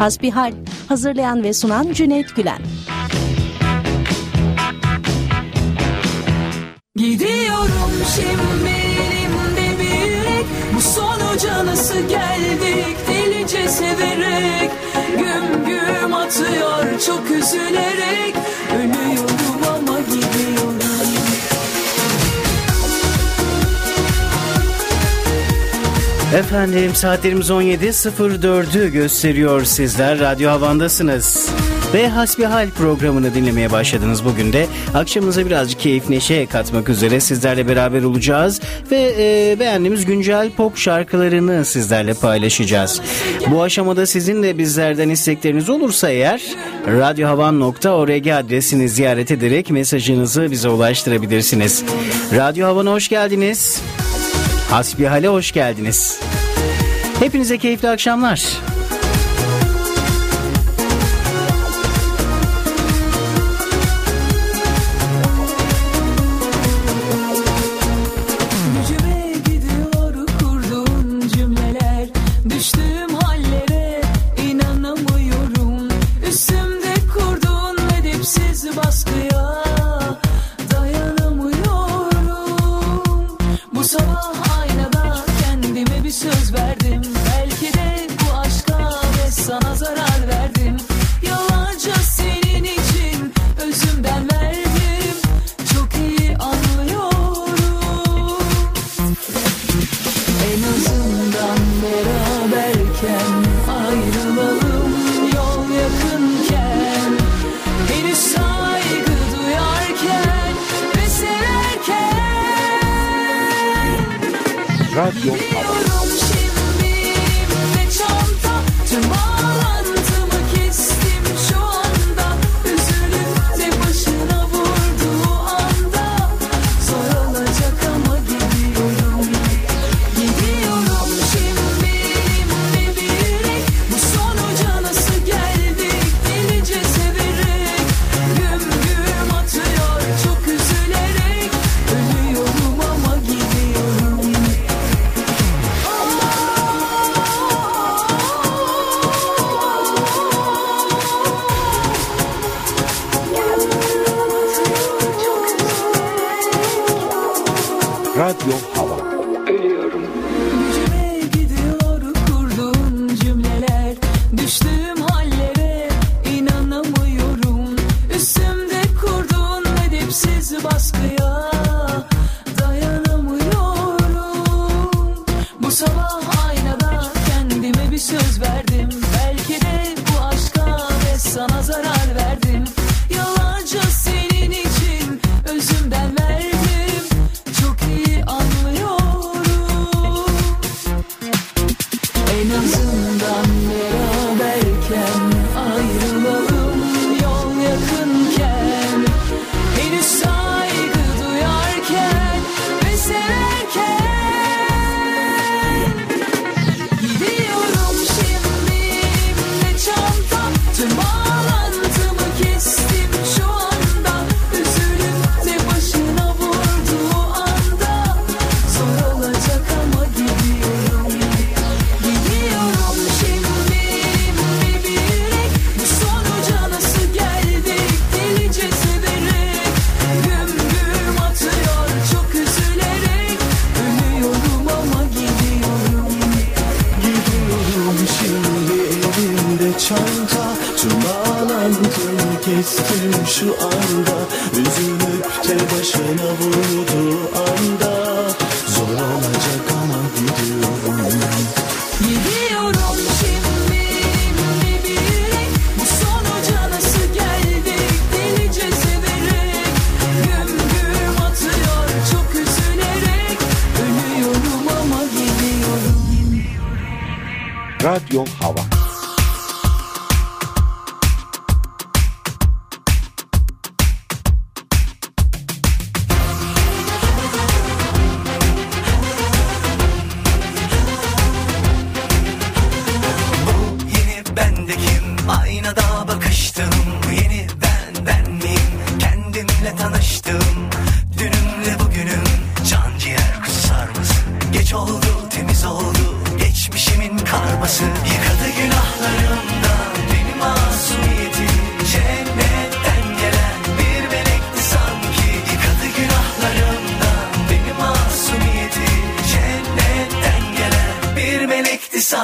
Hasbihal. Hazırlayan ve sunan Cüneyt Gülen. Gidiyorum şimdi elimde bir Bu sonuca nasıl geldik delice severek Güm güm atıyor çok üzülerek Efendim saatlerimiz 17.04'ü gösteriyor sizler. Radyo Havan'dasınız. Ve Hasbihal programını dinlemeye başladınız bugün de. Akşamınıza birazcık keyif neşe katmak üzere sizlerle beraber olacağız. Ve e, beğendiğimiz güncel pop şarkılarını sizlerle paylaşacağız. Bu aşamada sizin de bizlerden istekleriniz olursa eğer radyohavan.org adresini ziyaret ederek mesajınızı bize ulaştırabilirsiniz. Radyo Havan'a hoş geldiniz. Hasbihal'e hoş geldiniz. Hepinize keyifli akşamlar. your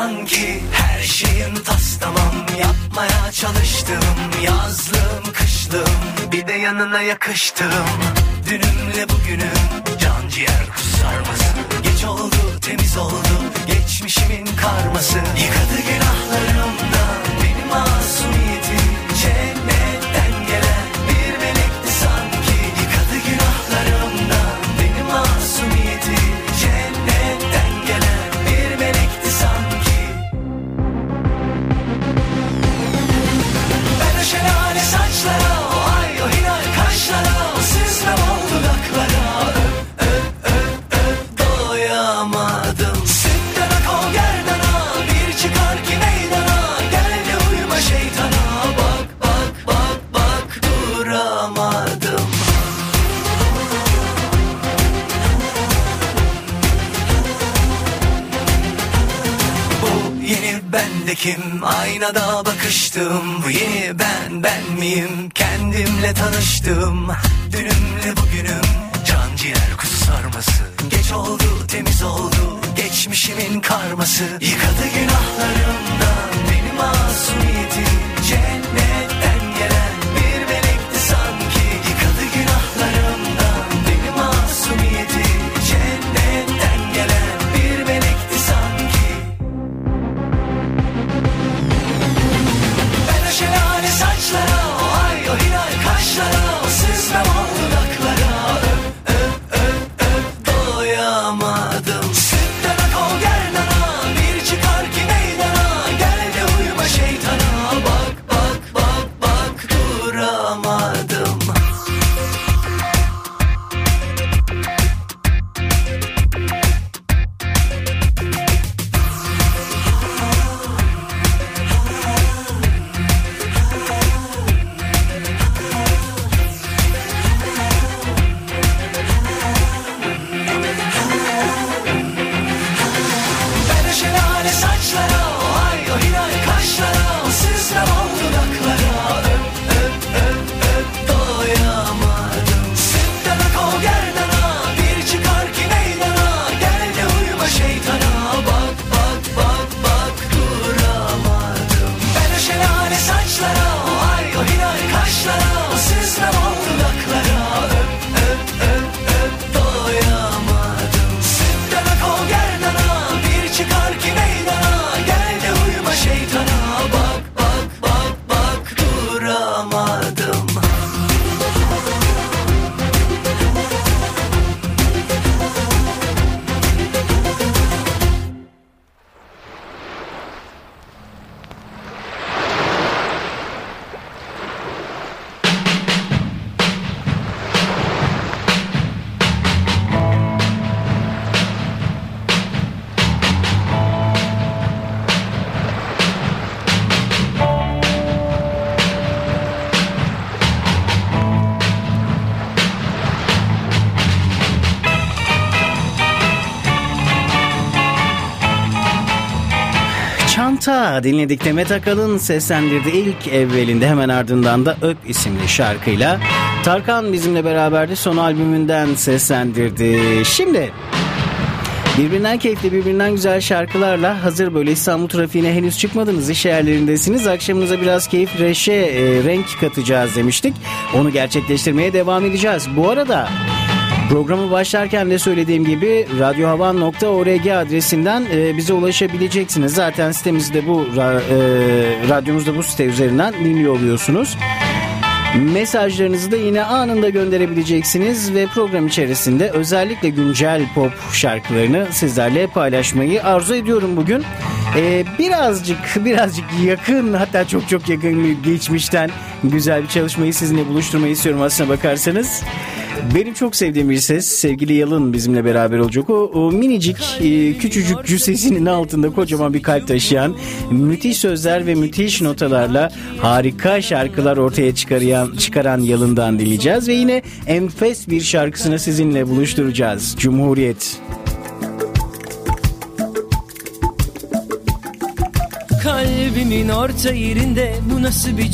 sanki Her şeyin tas tamam. Yapmaya çalıştım Yazlım kışlım Bir de yanına yakıştım. Dünümle bugünüm Can ciğer kusarması Geç oldu temiz oldu Geçmişimin karması. Yıkadı günahlarımdan Benim masumiyetim bendekim Aynada bakıştım. Bu yeni ben ben miyim? Kendimle tanıştım. Dünümle bugünüm. Can ciğer kuzu sarması. Geç oldu temiz oldu. Geçmişimin karması. Yıkadı günahlarımdan Benim masumiyetim. Cennetten gelen Çanta dinledik Demet Akalın seslendirdi ilk evvelinde hemen ardından da Öp isimli şarkıyla. Tarkan bizimle beraberdi son albümünden seslendirdi. Şimdi Birbirinden keyifli, birbirinden güzel şarkılarla hazır böyle İstanbul trafiğine henüz çıkmadınız, iş yerlerindesiniz. Akşamınıza biraz keyif, reşe, e, renk katacağız demiştik. Onu gerçekleştirmeye devam edeceğiz. Bu arada Programı başlarken de söylediğim gibi radyohavan.org adresinden e, bize ulaşabileceksiniz. Zaten sitemizde bu e, radyomuzda bu site üzerinden dinliyor oluyorsunuz. Mesajlarınızı da yine anında gönderebileceksiniz ve program içerisinde özellikle güncel pop şarkılarını sizlerle paylaşmayı arzu ediyorum bugün. Ee, birazcık birazcık yakın hatta çok çok yakın geçmişten güzel bir çalışmayı sizinle buluşturmayı istiyorum aslına bakarsanız. Benim çok sevdiğim bir ses sevgili Yalın bizimle beraber olacak. O, o minicik e, küçücük cüssesinin altında kocaman bir kalp taşıyan müthiş sözler ve müthiş notalarla harika şarkılar ortaya çıkarayan, çıkaran Yalın'dan dileyeceğiz. Ve yine enfes bir şarkısını sizinle buluşturacağız. Cumhuriyet. Kalbimin orta yerinde bu nasıl bir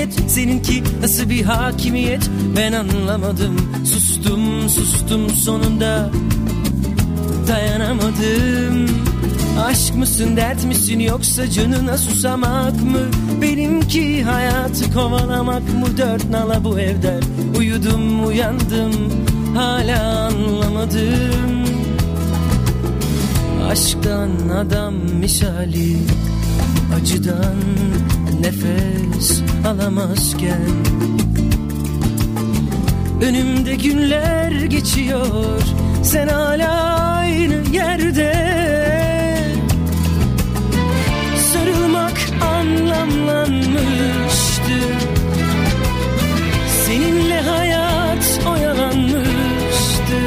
cumhuriyet Seninki nasıl bir hakimiyet? Ben anlamadım. Sustum sustum sonunda. Dayanamadım. Aşk mısın dert misin yoksa canına susamak mı? Benimki hayatı kovalamak mı? Dört nala bu evde Uyudum uyandım. Hala anlamadım. Aşktan adam misali Acıdan nefes alamazken Önümde günler geçiyor Sen hala aynı yerde. Sarılmak anlamlanmıştı. Seninle hayat oyalanmıştı.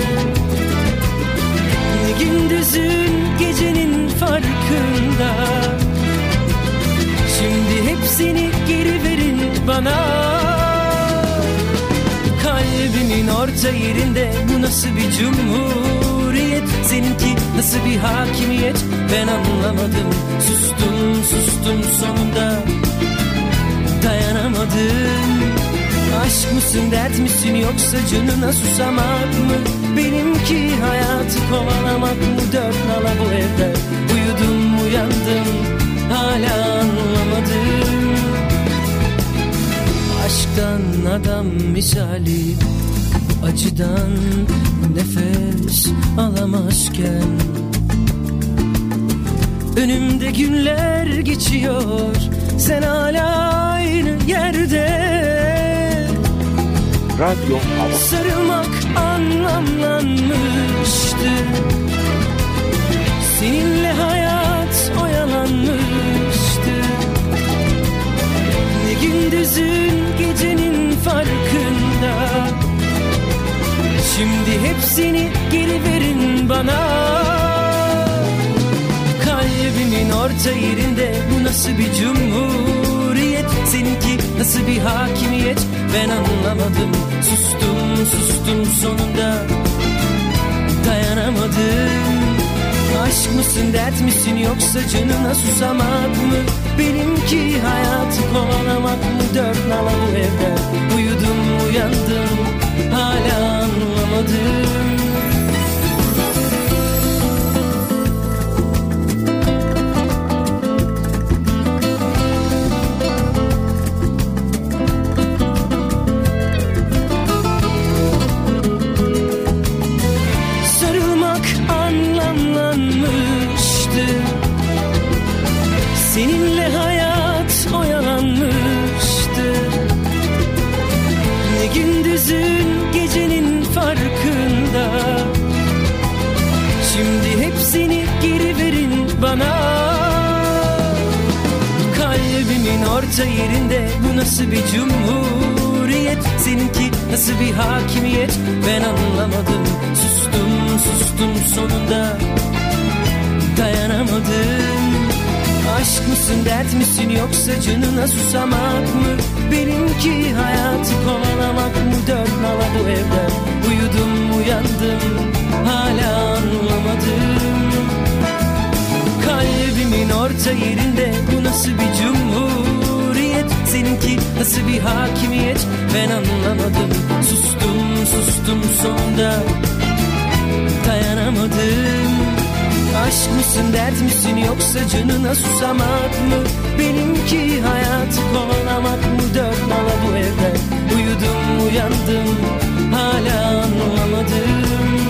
Gündüzün gecenin farkında hepsini geri verin bana. Kalbimin orta yerinde bu nasıl bir cumhuriyet? Seninki nasıl bir hakimiyet? Ben anlamadım. Sustum sustum sonunda. Dayanamadım. Aşk mısın dert misin yoksa canına susamak mı? Benimki hayatı kovalamak mı? Dört nala bu evde uyudum uyandım. Hala anlamadım Aşktan adam misali Acıdan nefes alamazken. Önümde günler geçiyor Sen hala aynı yerde. Radyo Hava. Sarılmak anlamlanmıştı. Seninle hayat gündüzün gecenin farkında. Şimdi hepsini geri verin bana. Kalbimin orta yerinde bu nasıl bir cumhuriyet? Seninki nasıl bir hakimiyet? Ben anlamadım. Sustum sustum sonunda. Dayanamadım Aşk mısın dert misin yoksa canına susamak mı? Benimki hayatı kovalamak mı? Dört nala bu evde uyudum uyandım hala anlamadım Orta yerinde bu nasıl bir cumhuriyet? Seninki nasıl bir hakimiyet? Ben anlamadım. Sustum sustum sonunda. Dayanamadım. Aşk mısın dert misin yoksa canına susamak mı? Benimki hayatı kovalamak mı? Dört nala bu evde uyudum uyandım. Hala anlamadım. Kalbimin orta yerinde bu nasıl bir cumhuriyet Seninki nasıl bir hakimiyet? Ben anlamadım. Sustum sustum sonunda. Dayanamadım. Aşk mısın dert misin yoksa canına susamak mı? Benimki hayatı kovalamak mı? Dört nala bu evde uyudum uyandım. Hala anlamadım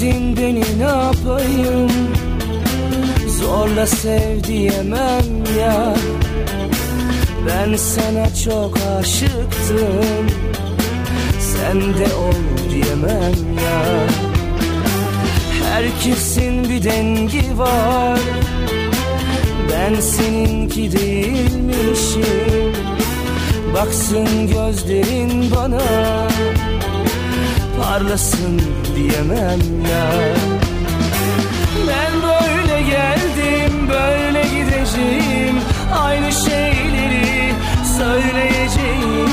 Sevmedin beni ne yapayım? Zorla sev diyemem ya. Ben sana çok aşıktım. Sen de ol diyemem ya. Herkesin bir dengi var. Ben seninki değilmişim. Baksın gözlerin bana parlasın diyemem ya. Ben böyle geldim böyle gideceğim. Aynı şeyleri söyleyeceğim.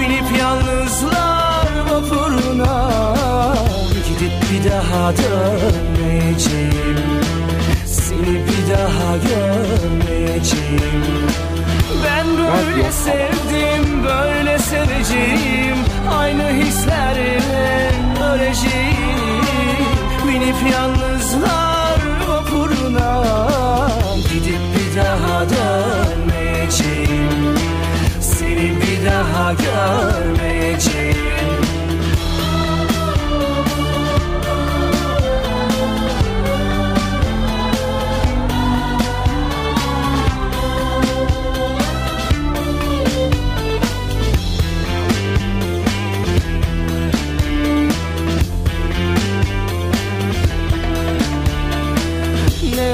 Binip yalnızlar vapuruna Gidip bir daha dönmeyeceğim. Seni bir daha görmeyeceğim Ben böyle sevdim böyle seveceğim. Aynı hislerle öleceğim Binip yalnızlar vapuruna Gidip bir daha dönmeyeceğim. Seni bir daha görmeyeceğim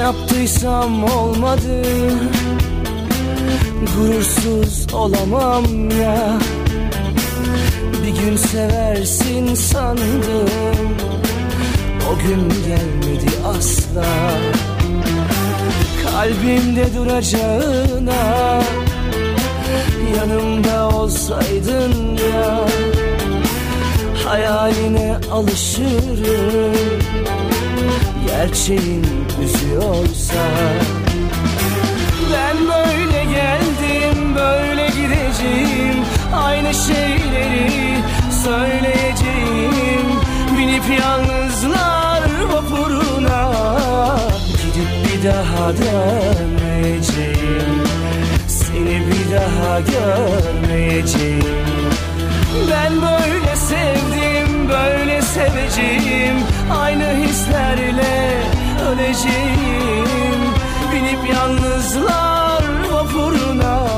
yaptıysam olmadı. Gurursuz olamam ya. Bir gün seversin sandım. O gün gelmedi asla. Kalbimde duracağına Yanımda olsaydın ya. Hayaline alışırım. Gerçeğin üzüyorsa. Ben böyle geldim böyle gideceğim. Aynı şeyleri söyleyeceğim. Binip yalnızlar vapuruna Gidip bir daha dönmeyeceğim. Seni bir daha görmeyeceğim. Ben böyle sevdim, böyle seveceğim. Aynı hislerle öleceğim Binip yalnızlar vapuruna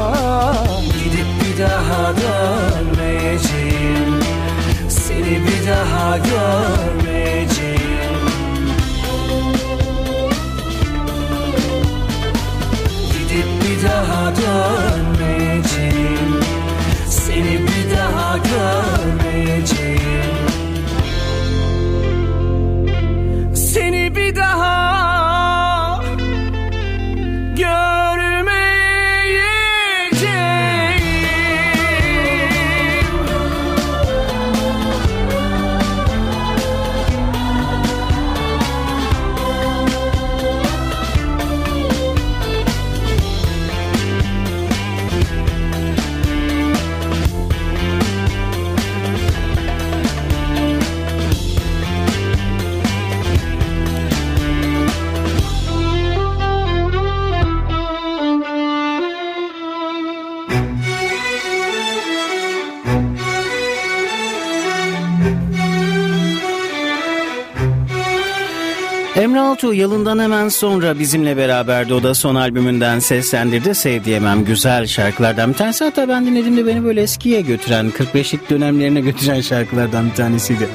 Emre Altuğ yılından hemen sonra bizimle beraberdi. O da son albümünden seslendirdi. Sev diyemem güzel şarkılardan bir tanesi. Hatta ben dinlediğimde beni böyle eskiye götüren, 45'lik dönemlerine götüren şarkılardan bir tanesiydi.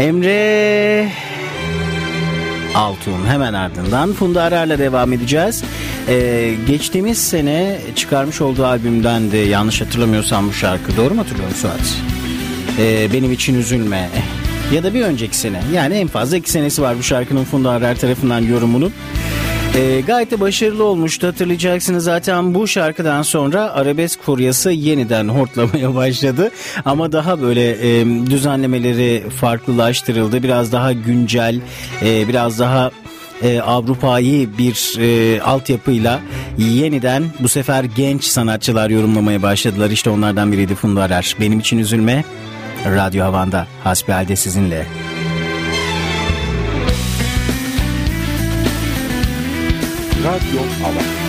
Emre Altuğ'un hemen ardından Funda Arar'la devam edeceğiz. Ee, geçtiğimiz sene çıkarmış olduğu albümden de yanlış hatırlamıyorsam bu şarkı. Doğru mu hatırlıyorum Suat? Ee, benim için üzülme. Ya da bir önceki sene. Yani en fazla iki senesi var bu şarkının Funda Arar tarafından yorumunun. Ee, gayet de başarılı olmuştu hatırlayacaksınız zaten bu şarkıdan sonra arabesk furyası yeniden hortlamaya başladı. Ama daha böyle e, düzenlemeleri farklılaştırıldı. Biraz daha güncel e, biraz daha e, Avrupa'yı bir e, altyapıyla yeniden bu sefer genç sanatçılar yorumlamaya başladılar. İşte onlardan biriydi Funda Arar benim için üzülme Radyo Havan'da hasbihalde sizinle. Radyo Hava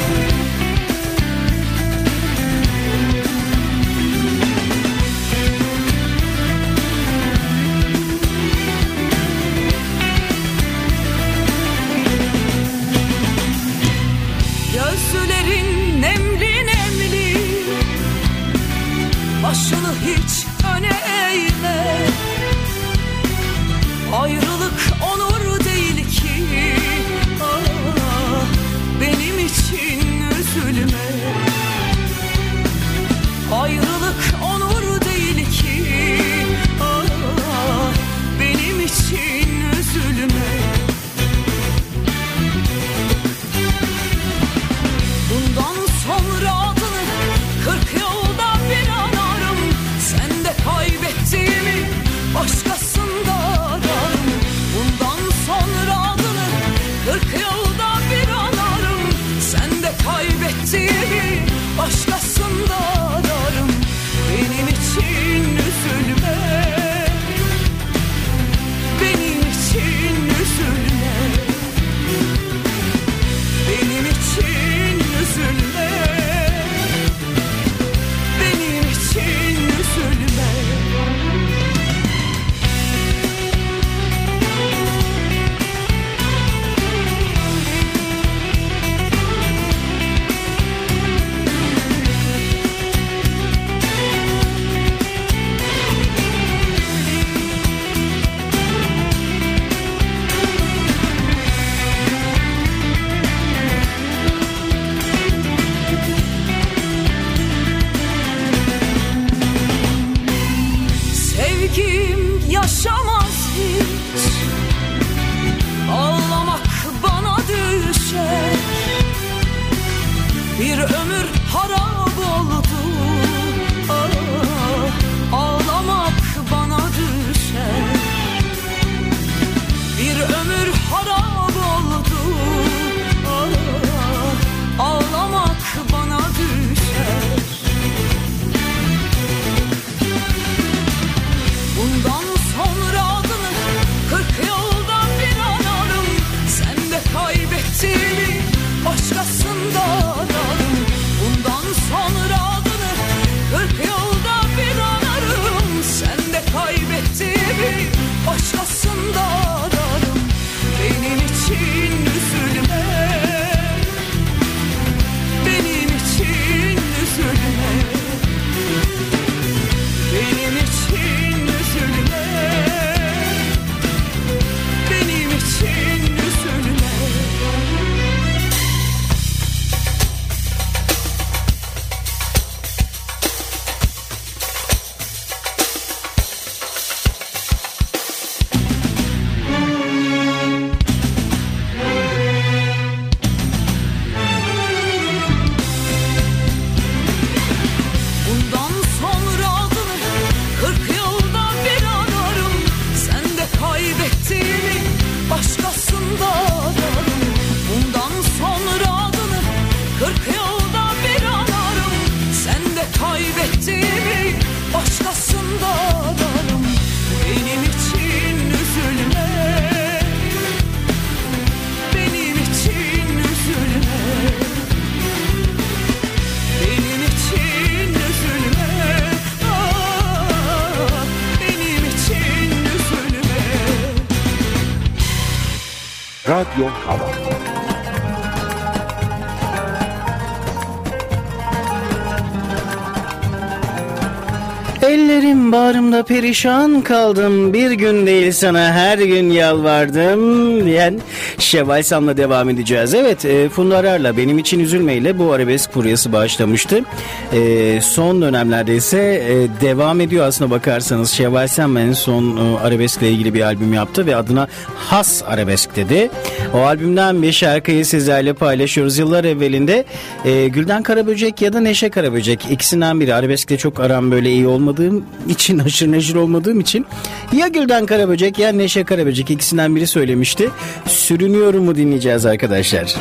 perişan kaldım. Bir gün değil sana her gün yalvardım diyen Şevval Sam'la devam edeceğiz. Evet e, Funda Arar'la benim için üzülmeyle bu arabesk furyası başlamıştı. E, son dönemlerde ise e, devam ediyor aslına bakarsanız. Şevval Sam en son e, arabeskle ilgili bir albüm yaptı ve adına Has Arabesk dedi. O albümden bir şarkıyı sizlerle paylaşıyoruz. Yıllar evvelinde e, Gülden Karaböcek ya da Neşe Karaböcek ikisinden biri arabeskle çok aram böyle iyi olmadığım için haşır neşir olmadığım için ya Gülden Karaböcek ya Neşe Karaböcek ikisinden biri söylemişti. Sürünüyorum mu dinleyeceğiz arkadaşlar.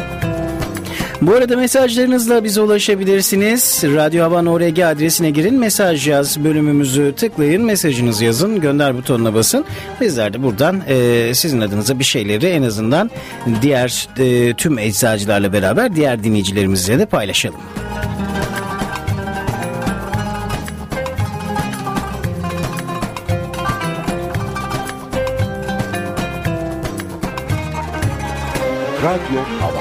Bu arada mesajlarınızla bize ulaşabilirsiniz. Radyo Havan ORG adresine girin. Mesaj yaz bölümümüzü tıklayın. Mesajınızı yazın. Gönder butonuna basın. Bizler de buradan e, sizin adınıza bir şeyleri en azından diğer e, tüm eczacılarla beraber diğer dinleyicilerimizle de paylaşalım. Radyo Hava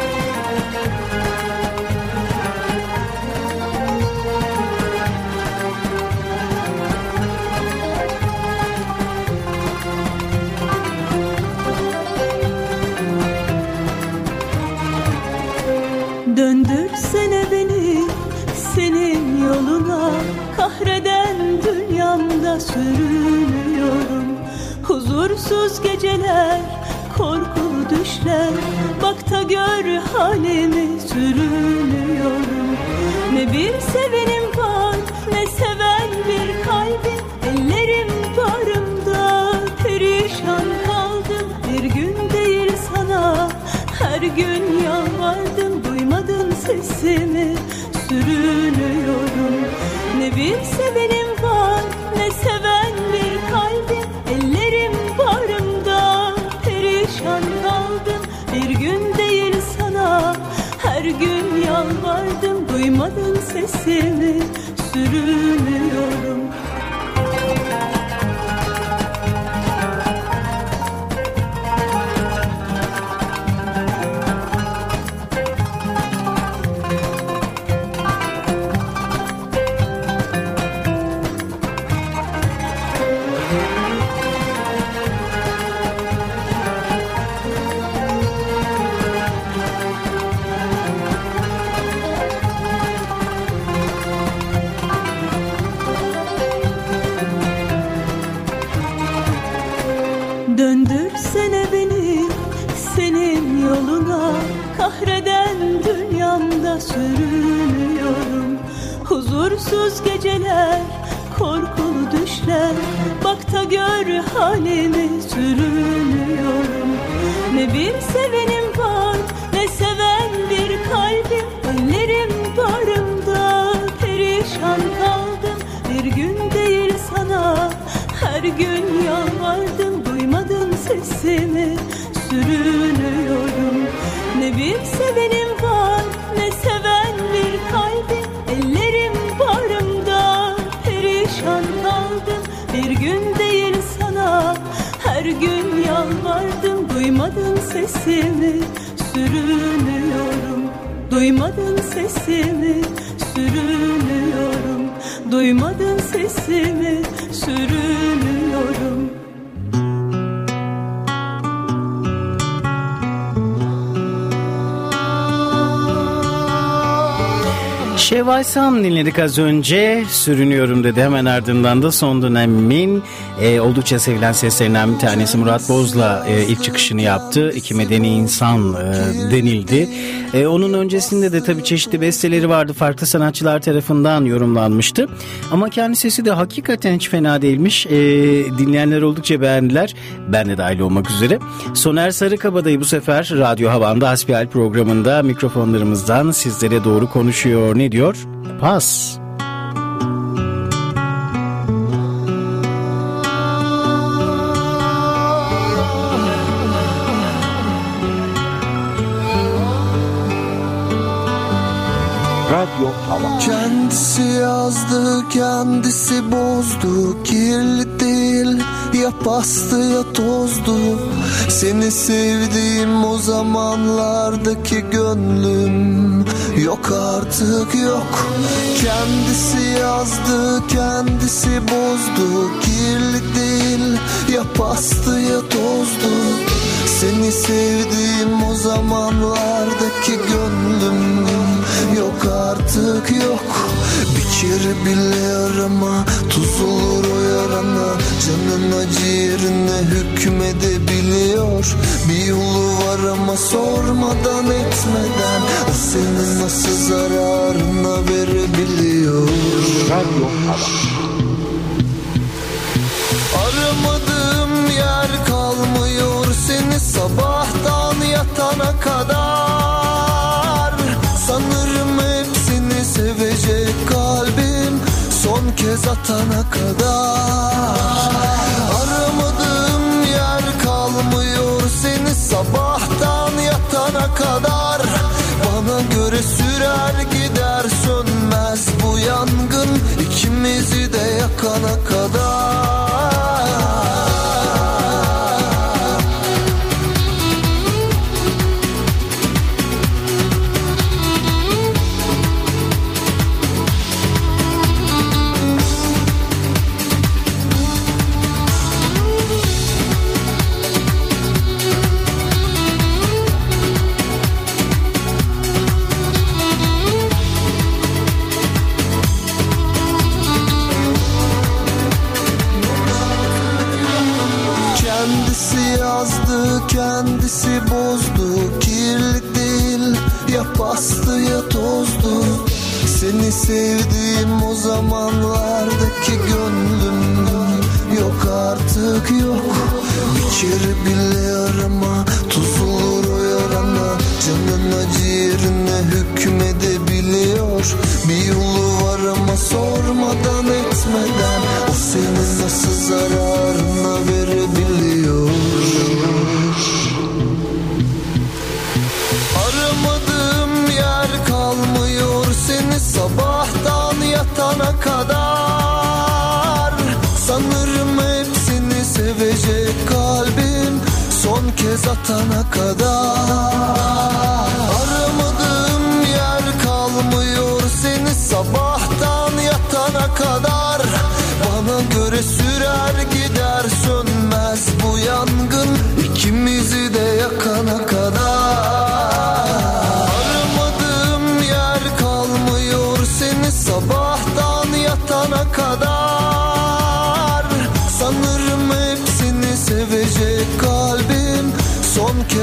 Huzursuz geceler, korkulu düşler. Bak da gör halimi sürünüyorum Ne bir sevenim var ne seven bir kalbim. Ellerim bağrımda perişan kaldım Bir gün değil sana her gün yalvardım. Duymadın sesimi sürünüyorum. Ne bir sevenim Duymadın sesimi Şevval Sam dinledik az önce. Sürünüyorum dedi. Hemen ardından da son dönemin e, oldukça sevilen seslerinden bir tanesi Murat Boz'la e, ilk çıkışını yaptı. İki medeni insan e, denildi. E, onun öncesinde de tabii çeşitli besteleri vardı. Farklı sanatçılar tarafından yorumlanmıştı. Ama kendi sesi de hakikaten hiç fena değilmiş. E, dinleyenler oldukça beğendiler. Ben de dahil olmak üzere. Soner Sarıkabadayı bu sefer Radyo Havan'da Hasbihal programında mikrofonlarımızdan sizlere doğru konuşuyor. Ne diyor? Pas. Radyo Hava. Kendisi yazdı, kendisi bozdu. Kirli değil, ya pastı ya tozdu. Seni sevdiğim o zamanlardaki gönlüm. Yok artık yok. Kendisi yazdı, kendisi bozdu. Kirli değil, ya pastı ya tozdu. Seni sevdiğim o zamanlardaki gönlüm. Yok artık yok Kere bile arama Tuz olur o yarana. Canın acı yerine hükmedebiliyor. Bir yolu var ama sormadan etmeden O senin nasıl zararına verebiliyor? Radyo Aramadığım yer kalmıyor. Seni sabahtan yatana kadar kez atana kadar. Aramadığım yer kalmıyor seni sabahtan yatana kadar. Bana göre sürer gider sönmez bu yangın ikimizi de yakana kadar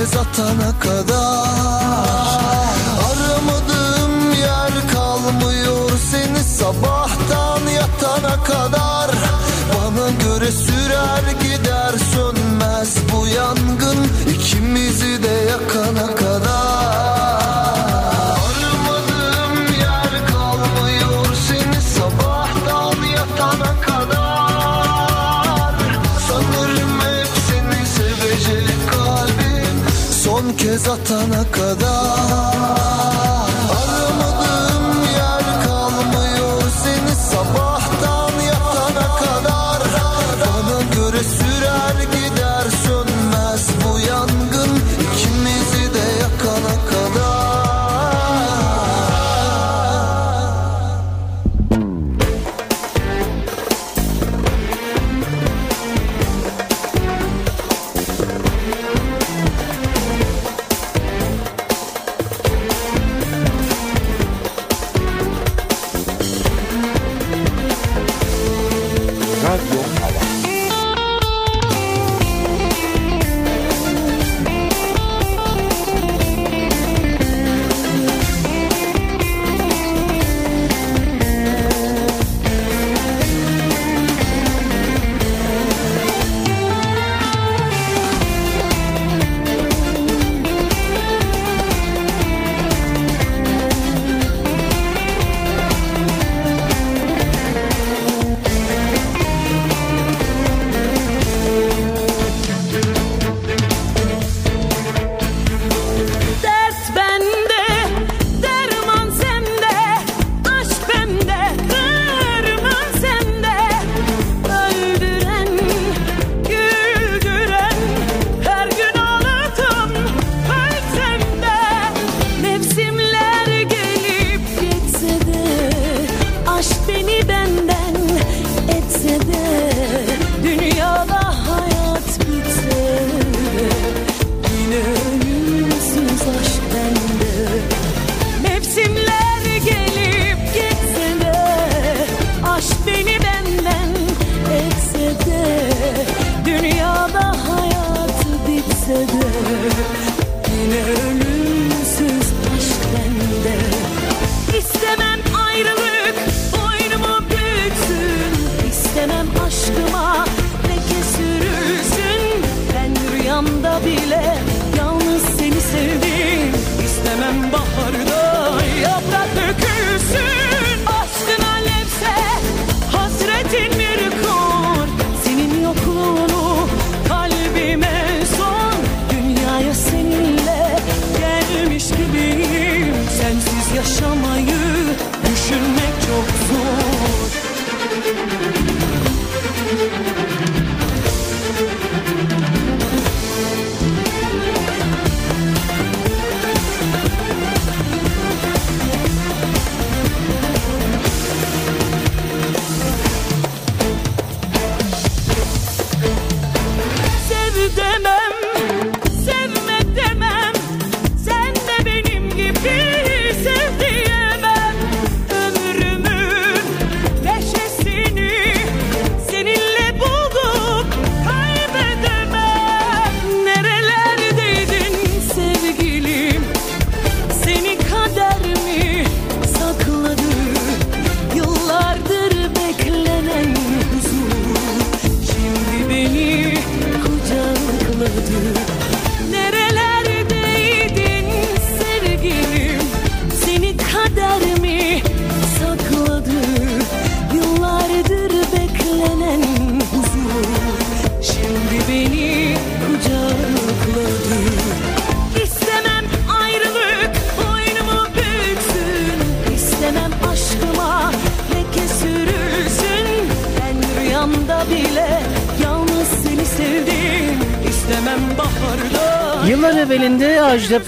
herkes atana kadar. Aramadığım yer kalmıyor seni sabahtan yatana kadar. Bana göre sürer gider sönmez bu yan kez atana kadar.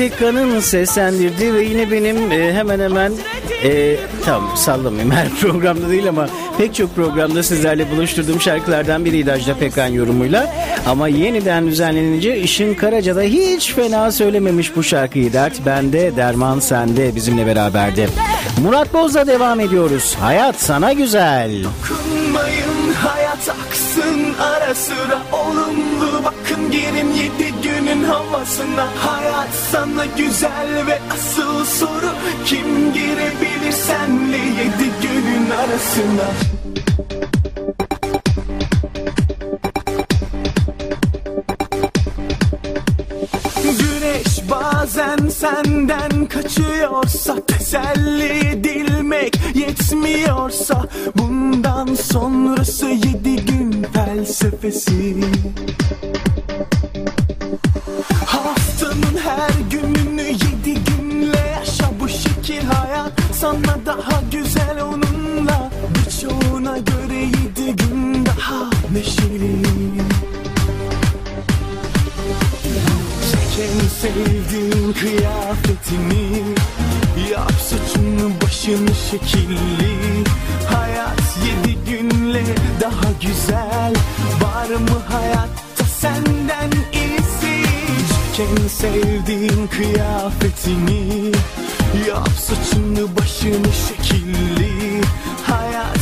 Pekkan'ın seslendirdiği ve yine benim e, hemen hemen e, tam sallamayayım her programda değil ama pek çok programda sizlerle buluşturduğum şarkılardan biriydi Ajda Pekkan yorumuyla. Ama yeniden düzenlenince Işın Karaca da hiç fena söylememiş bu şarkıyı. Dert bende, derman sende bizimle beraberdi. Murat Boz'la devam ediyoruz. Hayat sana güzel. Dokunmayın hayat aksın ara sıra olumlu bakın gelin yedi günün havasına Hayat sana güzel ve asıl soru kim girebilir senle yedi günün arasına? Güneş bazen senden kaçıyorsa Teselli edilmek yetmiyorsa Bundan sonrası yedi gün felsefesi daha neşeli Çeken sevdiğin kıyafetini Yap saçını başını şekilli Hayat yedi günle daha güzel Var mı hayatta senden iyisi Çeken sevdiğin kıyafetini Yap saçını başını şekilli Hayat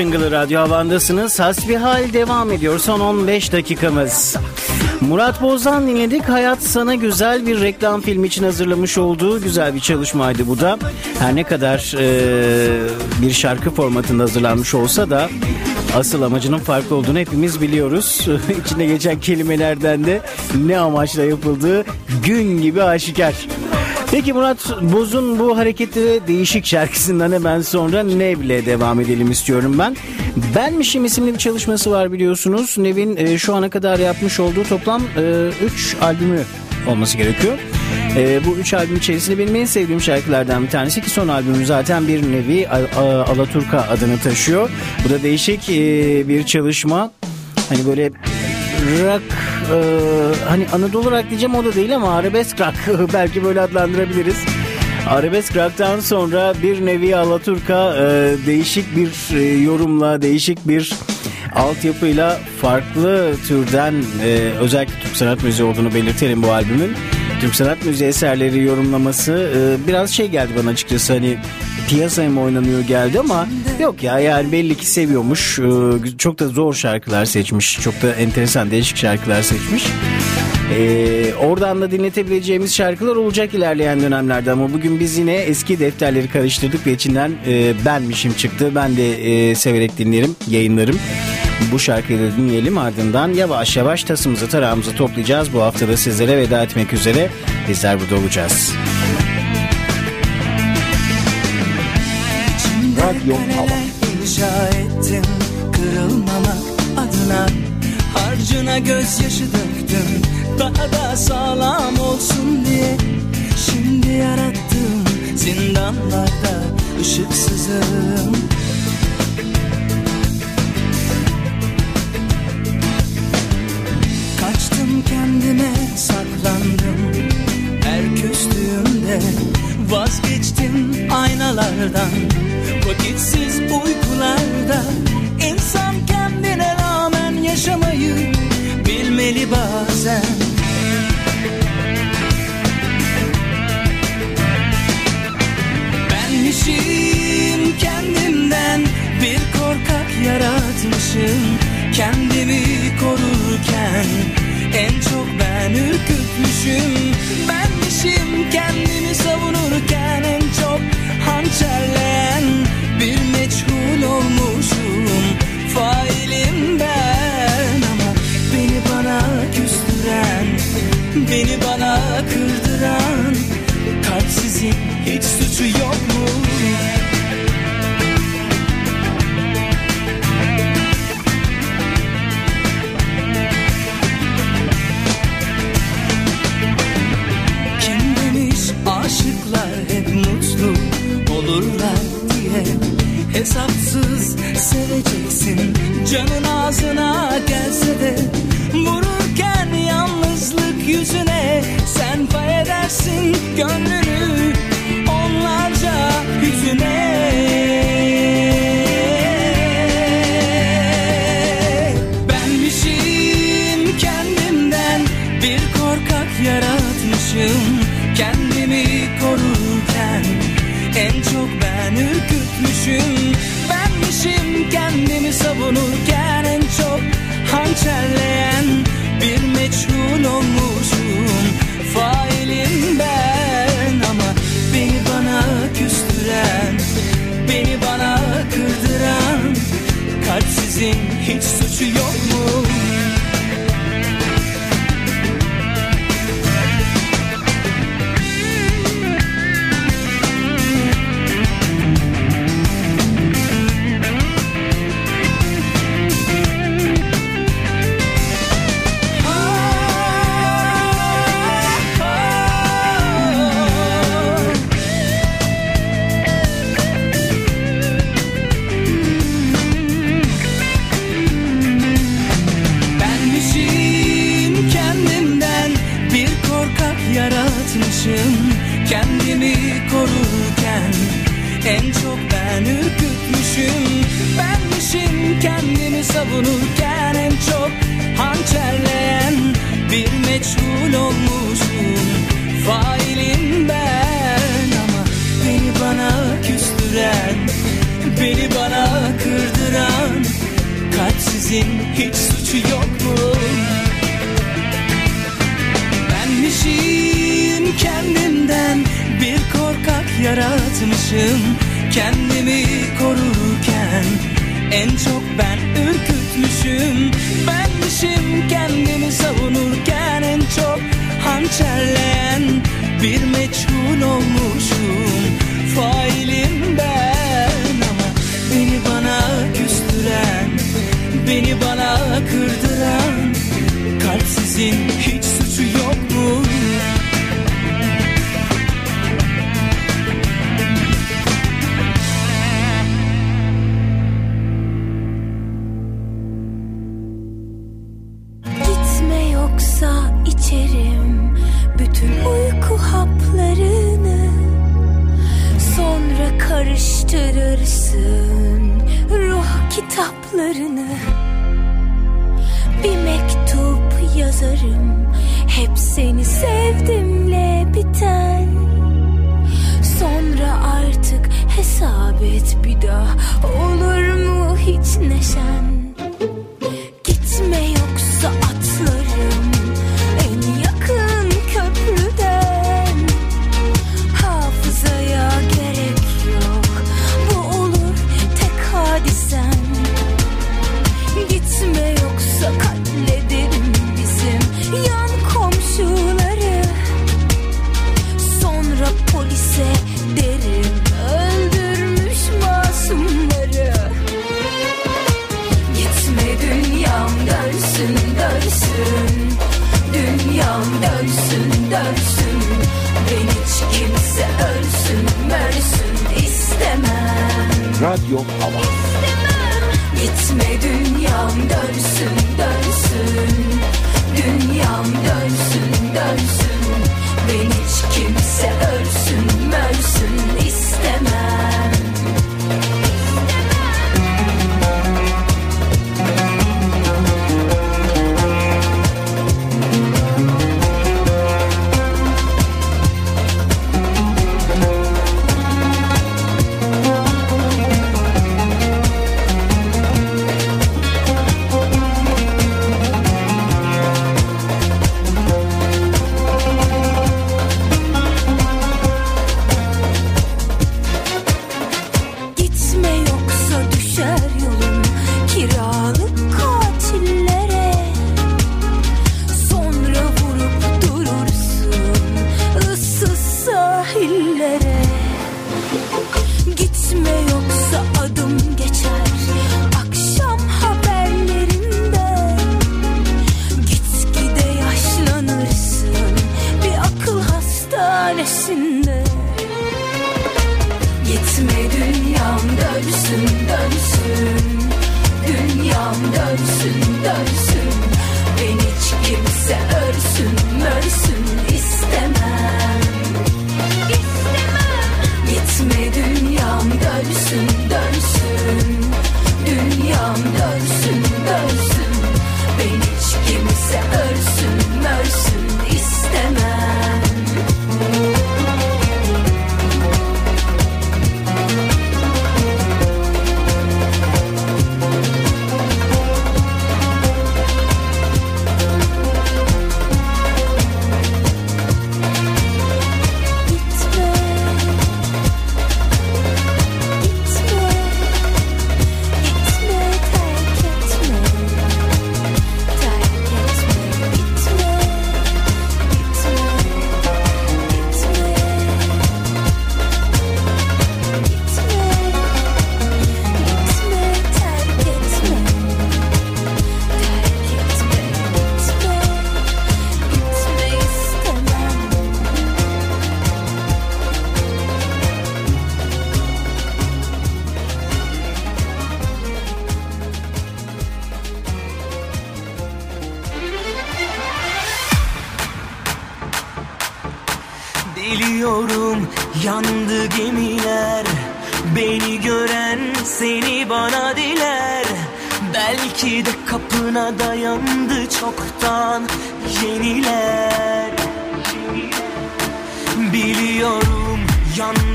Jingle'ı Radyo Havan'dasınız. Hasbihal devam ediyor. Son 15 dakikamız. Murat Boz'dan dinledik. Hayat Sana Güzel bir reklam filmi için hazırlamış olduğu güzel bir çalışmaydı bu da. Her ne kadar e, bir şarkı formatında hazırlanmış olsa da asıl amacının farklı olduğunu hepimiz biliyoruz. İçinde geçen kelimelerden de ne amaçla yapıldığı gün gibi aşikar. Peki Murat Boz'un bu hareketli değişik şarkısından hemen sonra Nev'le devam edelim istiyorum ben. Benmişim isimli bir çalışması var biliyorsunuz. Nev'in e, şu ana kadar yapmış olduğu toplam 3 albümü olması gerekiyor. E, bu üç albüm içerisinde benim en sevdiğim şarkılardan bir tanesi ki son albümü zaten bir nevi Alaturka adını taşıyor. Bu da değişik e, bir çalışma. Hani böyle rock e, hani Anadolu rock diyeceğim o da değil ama arabesk rock belki böyle adlandırabiliriz. Arabesk rock'tan sonra bir nevi Alaturka e, değişik bir e, yorumla değişik bir altyapıyla farklı türden e, özellikle Türk sanat müziği olduğunu belirtelim bu albümün. Türk sanat müziği eserleri yorumlaması e, biraz şey geldi bana açıkçası hani piyasaya mı oynanıyor geldi ama yok ya yani belli ki seviyormuş. E, çok da zor şarkılar seçmiş. Çok da enteresan değişik şarkılar seçmiş. Ee, oradan da dinletebileceğimiz şarkılar olacak ilerleyen dönemlerde ama bugün biz yine eski defterleri karıştırdık ve içinden e, benmişim çıktı. Ben de e, severek dinlerim, yayınlarım. Bu şarkıyı da dinleyelim ardından yavaş yavaş tasımızı tarağımızı toplayacağız. Bu hafta da sizlere veda etmek üzere bizler burada olacağız. Radyo Hava. inşa ettim kırılmamak adına Harcına gözyaşı döktüm daha da sağlam olsun diye Şimdi yarattığım zindanlarda ışıksızım saklandım Her küstüğümde vazgeçtim aynalardan. Vakitsiz uykularda insan kendine rağmen yaşamayı bilmeli bazen. Benmişim kendimden bir korkak yaratmışım. Kendimi korurken en çok ben ürkütmüşüm Benmişim kendimi savunurken en çok hançerleyen Bir meçhul olmuşum. Failim ben Ama beni bana küstüren Beni bana kırdıran en çok ben ürkütmüşüm. Benmişim kendimi savunurken en çok hançerleyen Bir meçhul olmuşum. Failim ben Ama beni bana küstüren Beni bana kırdıran Kalpsizin hiç suçu yok mu? Benmişim kendimden bir korkak yaratmışım Kendimi korurken en çok ben ürkütmüşüm. Benmişim kendimi savunurken en çok hançerleyen bir meçhul olmuşum. Failim ben ama beni bana küstüren Beni bana gitme dünyam dönsün dönsün. Dünyam dönsün dönsün. Beni hiç kimse örsün mörsün istemem. İstemem Gitme dünyam dönsün dönsün. Dünyam dönsün dönsün. Beni hiç kimse örsün mörsün istemem.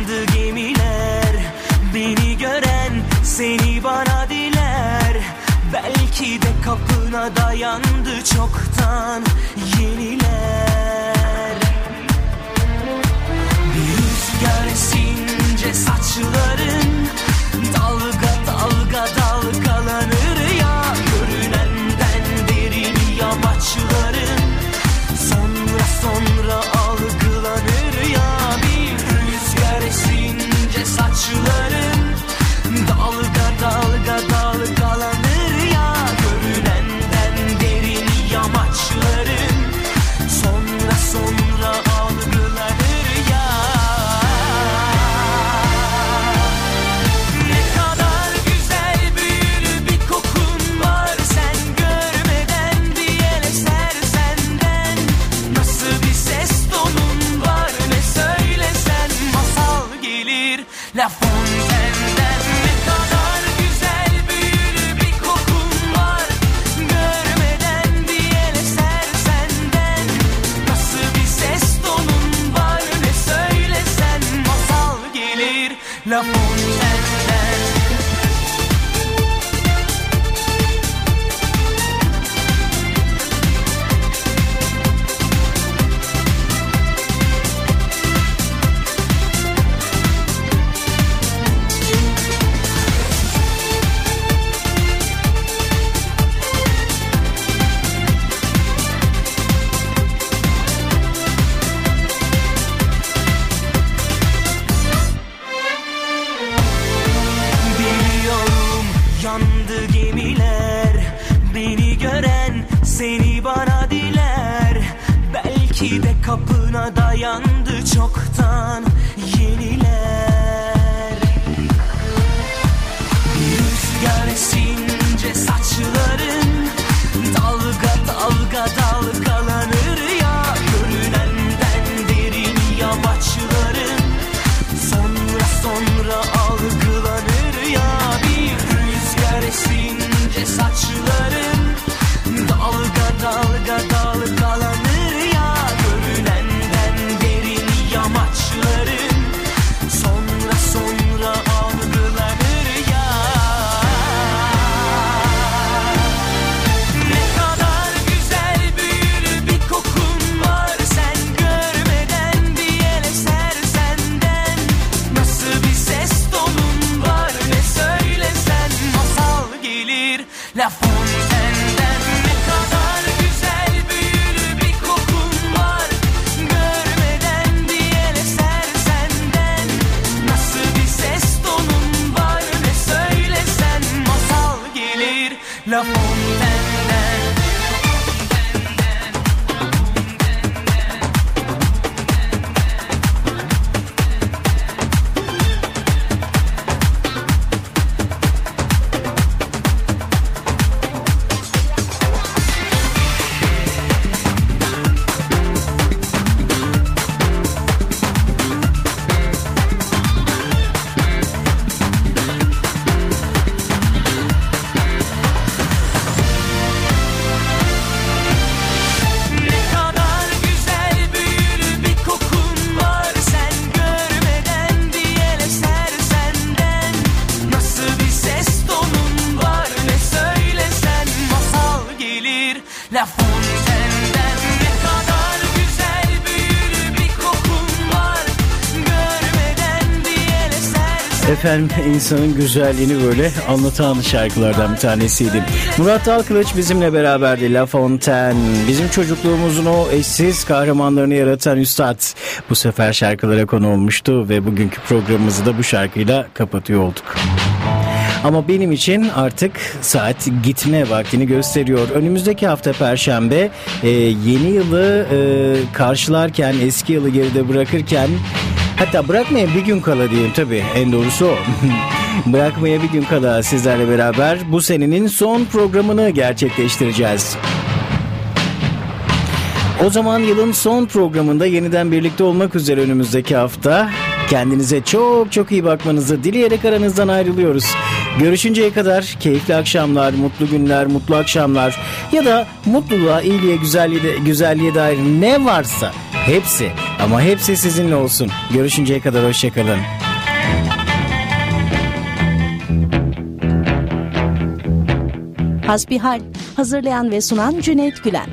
Yandı gemiler. Beni gören seni bana diler. Belki de kapına dayandı çoktan yeniler. Bir rüzgar esince saçları you learn kapına dayandı çoktan Efendim insanın güzelliğini böyle anlatan şarkılardan bir tanesiydi. Murat Dalkılıç bizimle beraberdi. La Fontaine. Bizim çocukluğumuzun o eşsiz kahramanlarını yaratan üstad. Bu sefer şarkılara konu olmuştu ve bugünkü programımızı da bu şarkıyla kapatıyor olduk. Ama benim için artık saat gitme vaktini gösteriyor. Önümüzdeki hafta Perşembe e, yeni yılı e, karşılarken, eski yılı geride bırakırken hatta bırakmaya bir gün kala diyeyim tabii en doğrusu o. bırakmaya bir gün kala sizlerle beraber bu senenin son programını gerçekleştireceğiz. O zaman yılın son programında yeniden birlikte olmak üzere önümüzdeki hafta. Kendinize çok çok iyi bakmanızı dileyerek aranızdan ayrılıyoruz. Görüşünceye kadar keyifli akşamlar, mutlu günler, mutlu akşamlar ya da mutluluğa, iyiliğe, güzelliğe, güzelliğe dair ne varsa hepsi ama hepsi sizinle olsun. Görüşünceye kadar hoşçakalın. Hasbihal hazırlayan ve sunan Cüneyt Gülen.